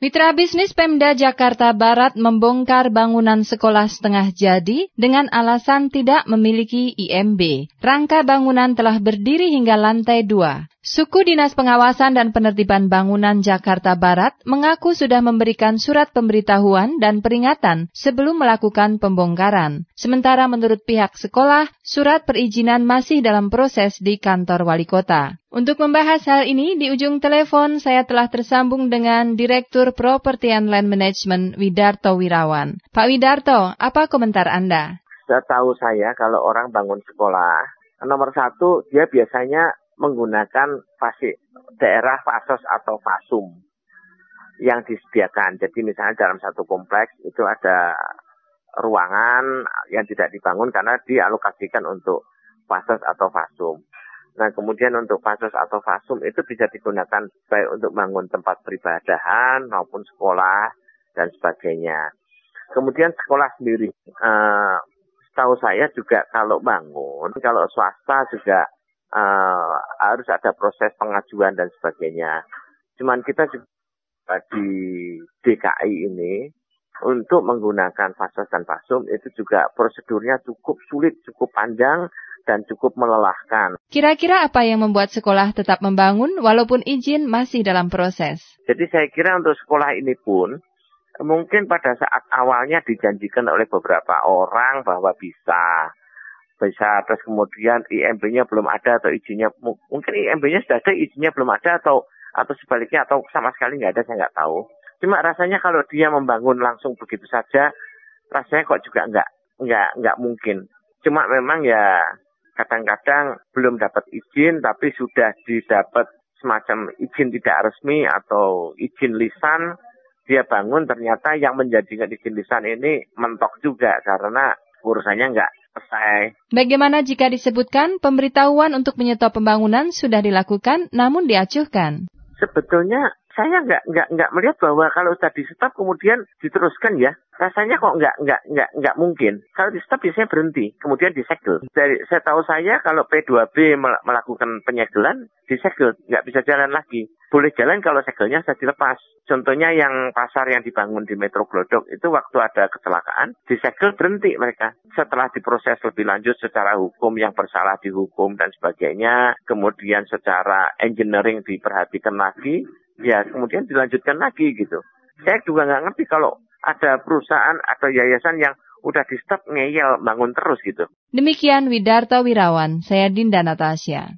Mitra bisnis Pemda Jakarta Barat membongkar bangunan sekolah setengah jadi dengan alasan tidak memiliki IMB. Rangka bangunan telah berdiri hingga lantai dua. Suku Dinas Pengawasan dan Penertiban Bangunan Jakarta Barat mengaku sudah memberikan surat pemberitahuan dan peringatan sebelum melakukan pembongkaran. Sementara menurut pihak sekolah, surat perizinan masih dalam proses di kantor wali kota. Untuk membahas hal ini, di ujung telepon saya telah tersambung dengan Direktur Property and Land Management Widarto Wirawan. Pak Widarto, apa komentar Anda? Setahu saya kalau orang bangun sekolah, nomor satu dia biasanya menggunakan fasi, daerah fasos atau fasum yang disediakan. Jadi misalnya dalam satu kompleks itu ada ruangan yang tidak dibangun karena dialokasikan untuk fasos atau fasum. Nah kemudian untuk fasos atau fasum itu bisa digunakan baik untuk bangun tempat peribadahan maupun sekolah dan sebagainya. Kemudian sekolah sendiri, uh, setahu saya juga kalau bangun, kalau swasta juga uh, harus ada proses pengajuan dan sebagainya. Cuman kita juga di DKI ini untuk menggunakan fasos dan fasum itu juga prosedurnya cukup sulit, cukup panjang dan cukup melelahkan. Kira-kira apa yang membuat sekolah tetap membangun walaupun izin masih dalam proses? Jadi saya kira untuk sekolah ini pun mungkin pada saat awalnya dijanjikan oleh beberapa orang bahwa bisa bisa terus kemudian IMB-nya belum ada atau izinnya mungkin IMB-nya sudah ada izinnya belum ada atau atau sebaliknya atau sama sekali nggak ada saya nggak tahu. Cuma rasanya kalau dia membangun langsung begitu saja rasanya kok juga nggak nggak nggak mungkin. Cuma memang ya kadang-kadang belum dapat izin tapi sudah didapat semacam izin tidak resmi atau izin lisan dia bangun ternyata yang menjadikan izin lisan ini mentok juga karena urusannya nggak selesai. Bagaimana jika disebutkan pemberitahuan untuk menyetop pembangunan sudah dilakukan namun diacuhkan? Sebetulnya saya nggak nggak nggak melihat bahwa kalau sudah di stop kemudian diteruskan ya. Rasanya kok nggak nggak nggak nggak mungkin. Kalau di stop biasanya berhenti kemudian disegel dari saya tahu saya kalau P2B melakukan penyegelan disegel nggak bisa jalan lagi. Boleh jalan kalau segelnya sudah dilepas. Contohnya yang pasar yang dibangun di Metro Glodok itu waktu ada kecelakaan disegel berhenti mereka. Setelah diproses lebih lanjut secara hukum yang bersalah dihukum dan sebagainya kemudian secara engineering diperhatikan lagi ya kemudian dilanjutkan lagi gitu. Saya juga nggak ngerti kalau ada perusahaan atau yayasan yang udah di stop ngeyel bangun terus gitu. Demikian Widarta Wirawan, saya Dinda Natasha.